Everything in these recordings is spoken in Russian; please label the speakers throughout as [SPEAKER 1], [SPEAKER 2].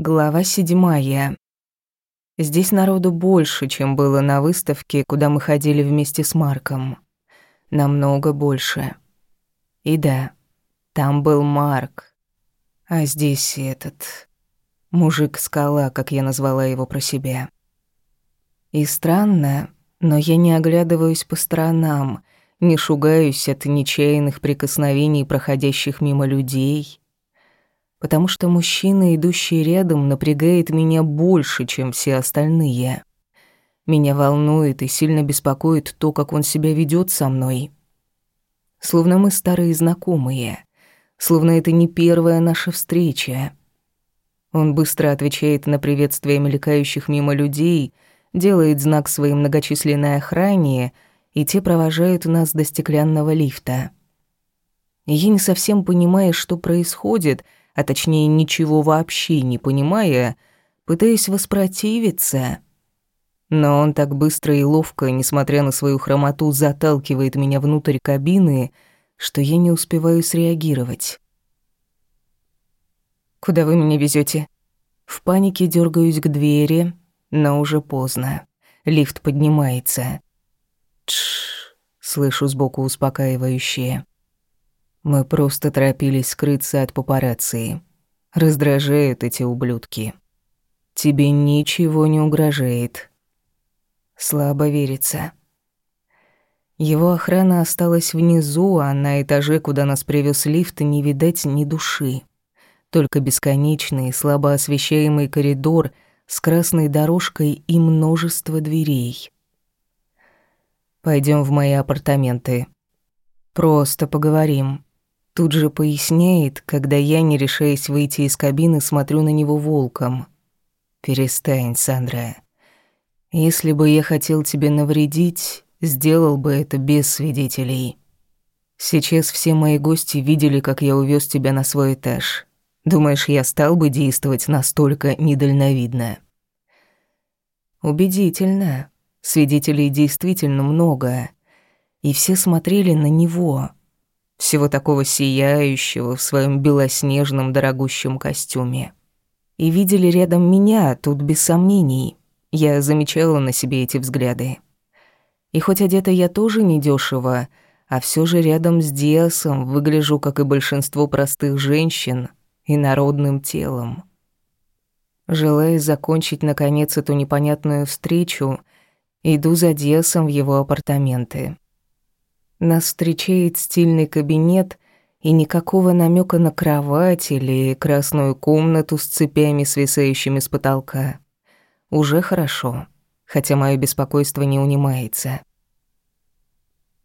[SPEAKER 1] Глава седьмая. Здесь народу больше, чем было на выставке, куда мы ходили вместе с Марком. Намного больше. И да, там был Марк. А здесь этот... Мужик-скала, как я назвала его про себя. И странно, но я не оглядываюсь по сторонам, не шугаюсь от нечаянных прикосновений проходящих мимо людей — потому что мужчина, идущий рядом, напрягает меня больше, чем все остальные. Меня волнует и сильно беспокоит то, как он себя ведет со мной. Словно мы старые знакомые, словно это не первая наша встреча. Он быстро отвечает на приветствия мелькающих мимо людей, делает знак своей многочисленной охране, и те провожают нас до стеклянного лифта. Я не совсем понимаю, что происходит — а точнее ничего вообще не понимая, пытаясь воспротивиться. Но он так быстро и ловко, несмотря на свою хромоту, заталкивает меня внутрь кабины, что я не успеваю среагировать. «Куда вы меня везете? В панике дергаюсь к двери, но уже поздно. Лифт поднимается. Тш, слышу сбоку успокаивающее. Мы просто торопились скрыться от папарацци. Раздражают эти ублюдки. Тебе ничего не угрожает. Слабо верится. Его охрана осталась внизу, а на этаже, куда нас привез лифт, не видать ни души. Только бесконечный, слабо освещаемый коридор с красной дорожкой и множество дверей. Пойдем в мои апартаменты. Просто поговорим. Тут же поясняет, когда я, не решаясь выйти из кабины, смотрю на него волком. «Перестань, Сандра. Если бы я хотел тебе навредить, сделал бы это без свидетелей. Сейчас все мои гости видели, как я увез тебя на свой этаж. Думаешь, я стал бы действовать настолько недальновидно?» Убедительно. Свидетелей действительно много. И все смотрели на него — всего такого сияющего в своем белоснежном дорогущем костюме. И видели рядом меня, тут без сомнений. Я замечала на себе эти взгляды. И хоть одета я тоже недешево, а все же рядом с Диасом выгляжу, как и большинство простых женщин, и народным телом. Желая закончить, наконец, эту непонятную встречу, иду за Диасом в его апартаменты. Нас встречает стильный кабинет и никакого намека на кровать или красную комнату с цепями, свисающими с потолка. Уже хорошо, хотя мое беспокойство не унимается.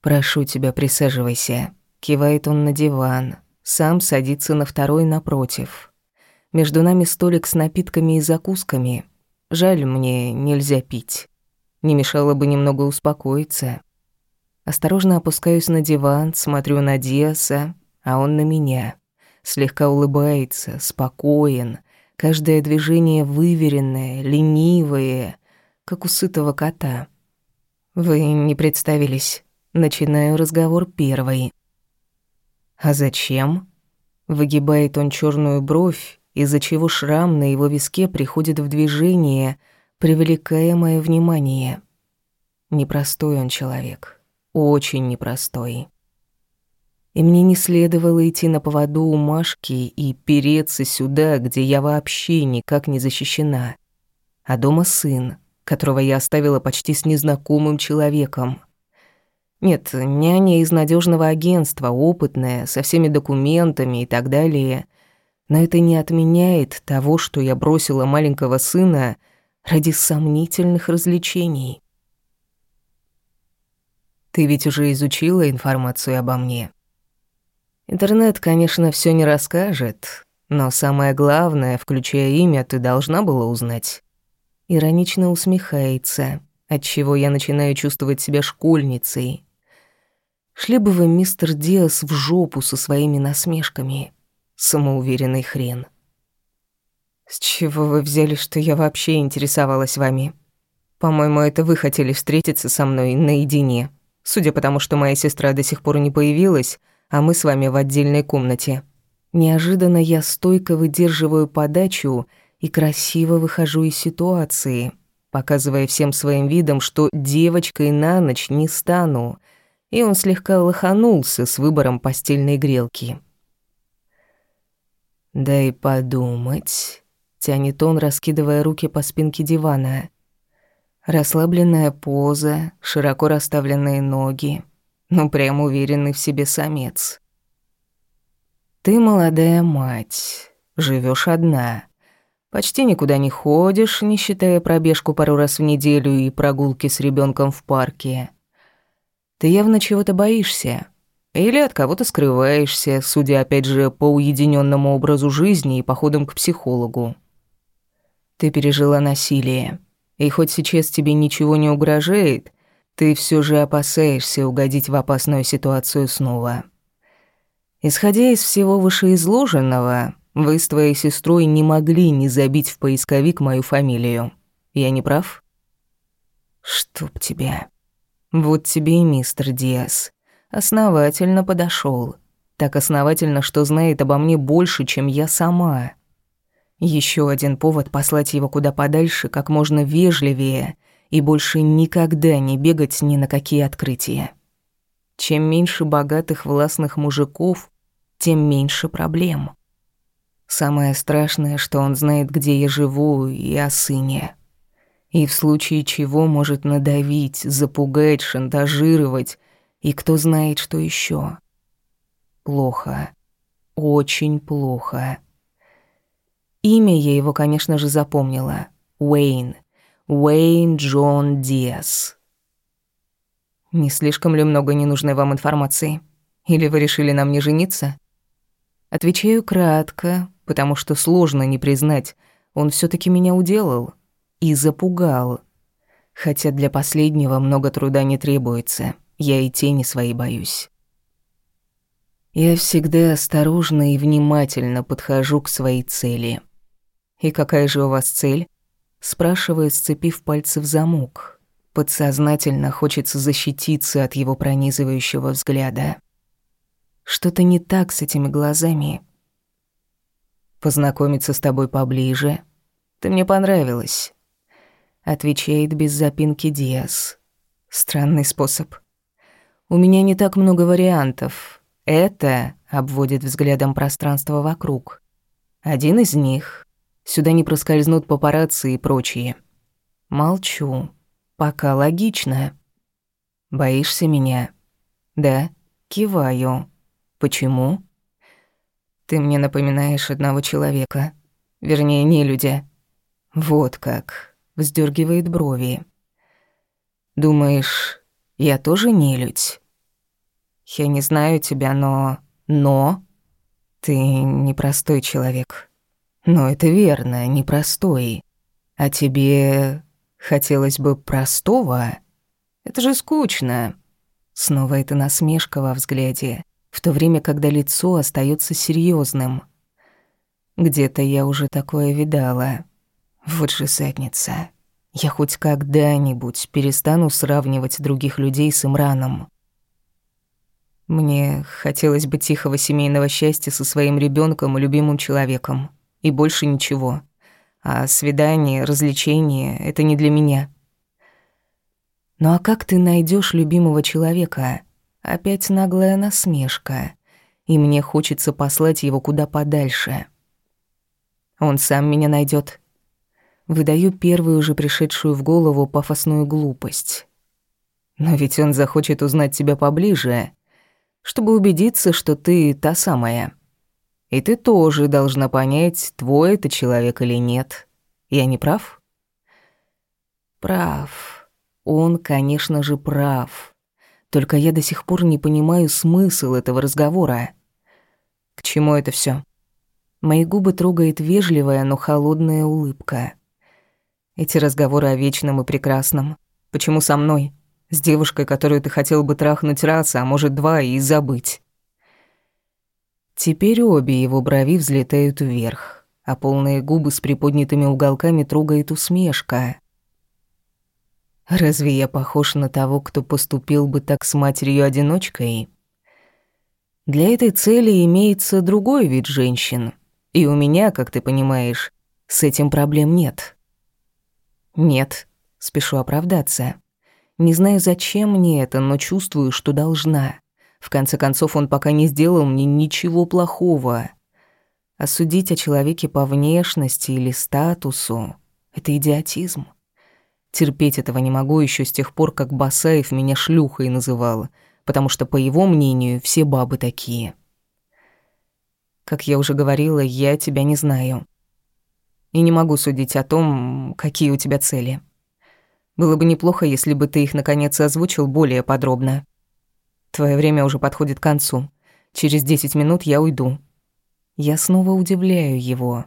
[SPEAKER 1] «Прошу тебя, присаживайся», — кивает он на диван, сам садится на второй напротив. Между нами столик с напитками и закусками. Жаль, мне нельзя пить. Не мешало бы немного успокоиться. Осторожно опускаюсь на диван, смотрю на Диаса, а он на меня. Слегка улыбается, спокоен. Каждое движение выверенное, ленивое, как у сытого кота. «Вы не представились». Начинаю разговор первой. «А зачем?» Выгибает он черную бровь, из-за чего шрам на его виске приходит в движение, привлекая мое внимание. Непростой он человек очень непростой. И мне не следовало идти на поводу у Машки и переться сюда, где я вообще никак не защищена. А дома сын, которого я оставила почти с незнакомым человеком. Нет, няня из надежного агентства, опытная, со всеми документами и так далее. Но это не отменяет того, что я бросила маленького сына ради сомнительных развлечений. Ты ведь уже изучила информацию обо мне. Интернет, конечно, все не расскажет, но самое главное, включая имя, ты должна была узнать. Иронично усмехается, отчего я начинаю чувствовать себя школьницей. Шли бы вы, мистер Диас, в жопу со своими насмешками. Самоуверенный хрен. С чего вы взяли, что я вообще интересовалась вами? По-моему, это вы хотели встретиться со мной наедине. Судя по тому, что моя сестра до сих пор не появилась, а мы с вами в отдельной комнате. Неожиданно я стойко выдерживаю подачу и красиво выхожу из ситуации, показывая всем своим видом, что девочкой на ночь не стану, и он слегка лоханулся с выбором постельной грелки. «Дай подумать», — тянет он, раскидывая руки по спинке дивана. Расслабленная поза, широко расставленные ноги. Ну, прям уверенный в себе самец. «Ты молодая мать, живешь одна». Почти никуда не ходишь, не считая пробежку пару раз в неделю и прогулки с ребенком в парке. Ты явно чего-то боишься. Или от кого-то скрываешься, судя опять же по уединенному образу жизни и походам к психологу. Ты пережила насилие. И хоть сейчас тебе ничего не угрожает, ты все же опасаешься угодить в опасную ситуацию снова. Исходя из всего вышеизложенного, вы с твоей сестрой не могли не забить в поисковик мою фамилию. Я не прав? Чтоб тебя. Вот тебе и мистер Диас. Основательно подошел. Так основательно, что знает обо мне больше, чем я сама. Еще один повод послать его куда подальше, как можно вежливее, и больше никогда не бегать ни на какие открытия. Чем меньше богатых властных мужиков, тем меньше проблем. Самое страшное, что он знает, где я живу, и о сыне. И в случае чего может надавить, запугать, шантажировать, и кто знает, что еще. Плохо. Очень плохо. Имя я его, конечно же, запомнила. Уэйн. Уэйн Джон Диас. Не слишком ли много ненужной вам информации? Или вы решили на мне жениться? Отвечаю кратко, потому что сложно не признать, он все таки меня уделал и запугал. Хотя для последнего много труда не требуется, я и тени свои боюсь. Я всегда осторожно и внимательно подхожу к своей цели. «И какая же у вас цель?» спрашиваю, сцепив пальцы в замок. Подсознательно хочется защититься от его пронизывающего взгляда. Что-то не так с этими глазами познакомиться с тобой поближе. Ты мне понравилась», — отвечает без запинки Диас. Странный способ. «У меня не так много вариантов. Это...» — обводит взглядом пространство вокруг. «Один из них. Сюда не проскользнут папарацци и прочие. Молчу. Пока логично. Боишься меня?» «Да». Киваю. «Почему?» Ты мне напоминаешь одного человека. Вернее, не люди. Вот как. Вздергивает брови. Думаешь, я тоже не людь? Я не знаю тебя, но... Но... Ты непростой человек. Но это верно, непростой. А тебе хотелось бы простого? Это же скучно. Снова эта насмешка во взгляде в то время, когда лицо остается серьезным. Где-то я уже такое видала. Вот же задница. Я хоть когда-нибудь перестану сравнивать других людей с Имраном. Мне хотелось бы тихого семейного счастья со своим ребенком и любимым человеком. И больше ничего. А свидание, развлечение — это не для меня. Ну а как ты найдешь любимого человека? Опять наглая насмешка, и мне хочется послать его куда подальше. Он сам меня найдет. Выдаю первую уже пришедшую в голову пафосную глупость. Но ведь он захочет узнать тебя поближе, чтобы убедиться, что ты та самая. И ты тоже должна понять, твой это человек или нет. Я не прав? Прав. Он, конечно же, прав. Только я до сих пор не понимаю смысл этого разговора. К чему это все? Мои губы трогает вежливая, но холодная улыбка. Эти разговоры о вечном и прекрасном. Почему со мной? С девушкой, которую ты хотел бы трахнуть раз, а может два, и забыть. Теперь обе его брови взлетают вверх, а полные губы с приподнятыми уголками трогает усмешка. Разве я похож на того, кто поступил бы так с матерью-одиночкой? Для этой цели имеется другой вид женщин. И у меня, как ты понимаешь, С этим проблем нет. Нет, спешу оправдаться. Не знаю, зачем мне это, но чувствую, что должна. В конце концов, он пока не сделал мне ничего плохого. Осудить о человеке по внешности или статусу — это идиотизм. Терпеть этого не могу еще с тех пор, как Басаев меня шлюхой называл, потому что, по его мнению, все бабы такие. Как я уже говорила, я тебя не знаю. И не могу судить о том, какие у тебя цели. Было бы неплохо, если бы ты их наконец озвучил более подробно. Твое время уже подходит к концу. Через десять минут я уйду. Я снова удивляю его.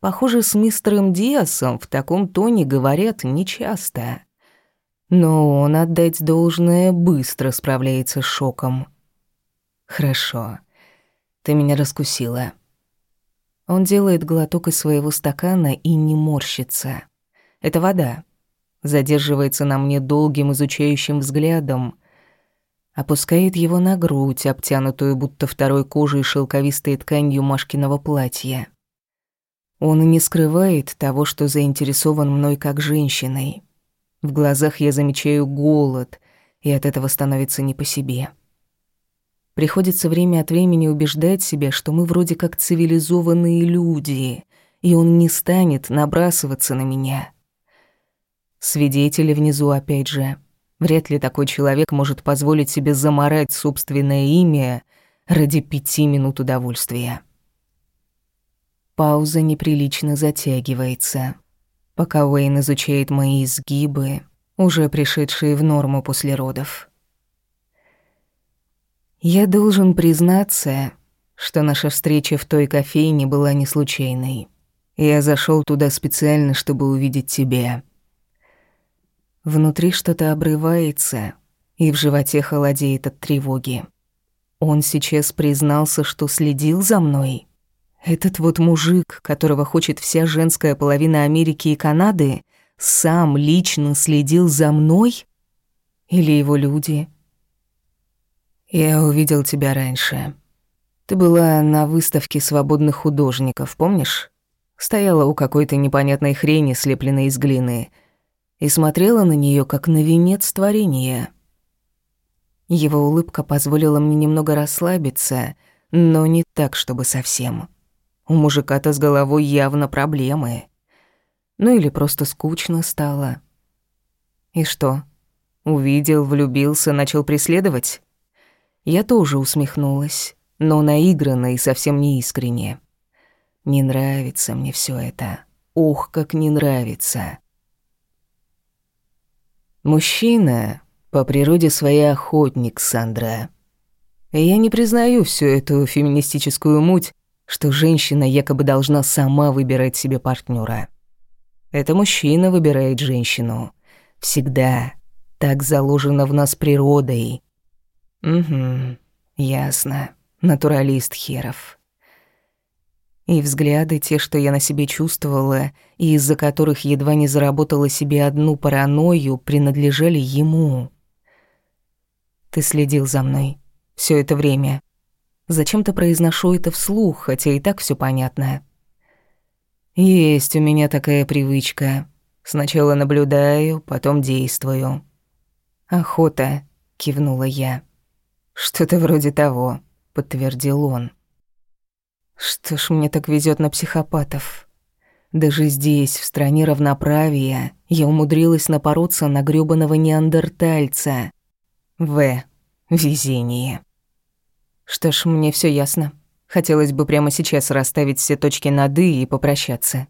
[SPEAKER 1] Похоже, с мистером Диасом в таком тоне говорят нечасто. Но он, отдать должное, быстро справляется с шоком. «Хорошо. Ты меня раскусила». Он делает глоток из своего стакана и не морщится. Это вода. Задерживается на мне долгим изучающим взглядом. Опускает его на грудь, обтянутую будто второй кожей шелковистой тканью Машкиного платья. Он не скрывает того, что заинтересован мной как женщиной. В глазах я замечаю голод, и от этого становится не по себе. Приходится время от времени убеждать себя, что мы вроде как цивилизованные люди, и он не станет набрасываться на меня. Свидетели внизу опять же. Вряд ли такой человек может позволить себе заморать собственное имя ради пяти минут удовольствия. Пауза неприлично затягивается, пока Уэйн изучает мои изгибы, уже пришедшие в норму после родов. Я должен признаться, что наша встреча в той кофейне была не случайной. Я зашел туда специально, чтобы увидеть тебя. Внутри что-то обрывается, и в животе холодеет от тревоги. Он сейчас признался, что следил за мной. Этот вот мужик, которого хочет вся женская половина Америки и Канады, сам лично следил за мной? Или его люди? Я увидел тебя раньше. Ты была на выставке свободных художников, помнишь? Стояла у какой-то непонятной хрени, слепленной из глины, и смотрела на нее как на венец творения. Его улыбка позволила мне немного расслабиться, но не так, чтобы совсем. У мужика-то с головой явно проблемы. Ну или просто скучно стало. И что? Увидел, влюбился, начал преследовать? Я тоже усмехнулась, но наигранно и совсем не искренне. Не нравится мне все это. Ух, как не нравится. Мужчина по природе своей охотник, Сандра. Я не признаю всю эту феминистическую муть, что женщина якобы должна сама выбирать себе партнера. Это мужчина выбирает женщину. Всегда. Так заложено в нас природой. Угу, ясно. Натуралист херов. И взгляды, те, что я на себе чувствовала, и из-за которых едва не заработала себе одну паранойю, принадлежали ему. Ты следил за мной все это время. Зачем-то произношу это вслух, хотя и так все понятно. Есть у меня такая привычка. Сначала наблюдаю, потом действую. Охота, кивнула я. Что-то вроде того, подтвердил он. Что ж мне так везет на психопатов? Даже здесь, в стране равноправия, я умудрилась напороться на грёбаного неандертальца. В. Везение. Что ж, мне все ясно. Хотелось бы прямо сейчас расставить все точки над «и» и попрощаться.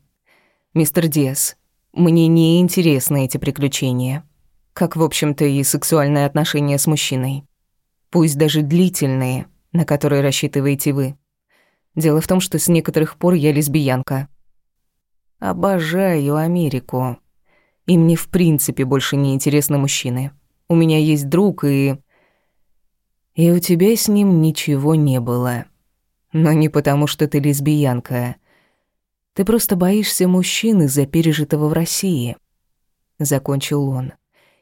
[SPEAKER 1] Мистер Диас, мне не интересны эти приключения. Как, в общем-то, и сексуальные отношения с мужчиной. Пусть даже длительные, на которые рассчитываете вы. Дело в том, что с некоторых пор я лесбиянка. Обожаю Америку. И мне в принципе больше не интересны мужчины. У меня есть друг, и и у тебя с ним ничего не было. Но не потому, что ты лесбиянка. Ты просто боишься мужчин из-за пережитого в России. Закончил он.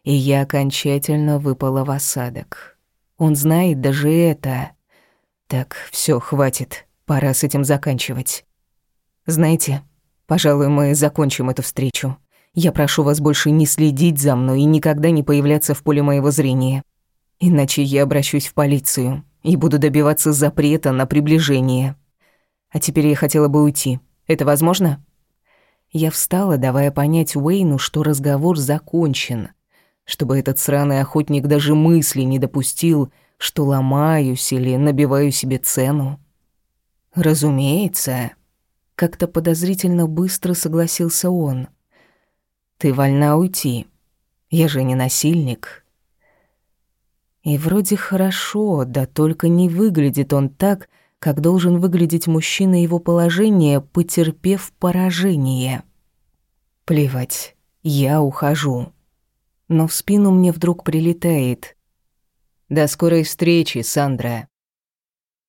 [SPEAKER 1] И я окончательно выпала в осадок. Он знает даже это. Так, все, хватит. Пора с этим заканчивать. Знаете, Пожалуй, мы закончим эту встречу. Я прошу вас больше не следить за мной и никогда не появляться в поле моего зрения. Иначе я обращусь в полицию и буду добиваться запрета на приближение. А теперь я хотела бы уйти. Это возможно?» Я встала, давая понять Уэйну, что разговор закончен, чтобы этот сраный охотник даже мысли не допустил, что ломаюсь или набиваю себе цену. «Разумеется», — как-то подозрительно быстро согласился он. «Ты вольна уйти. Я же не насильник». И вроде хорошо, да только не выглядит он так, как должен выглядеть мужчина его положения, потерпев поражение. Плевать, я ухожу. Но в спину мне вдруг прилетает. «До скорой встречи, Сандра».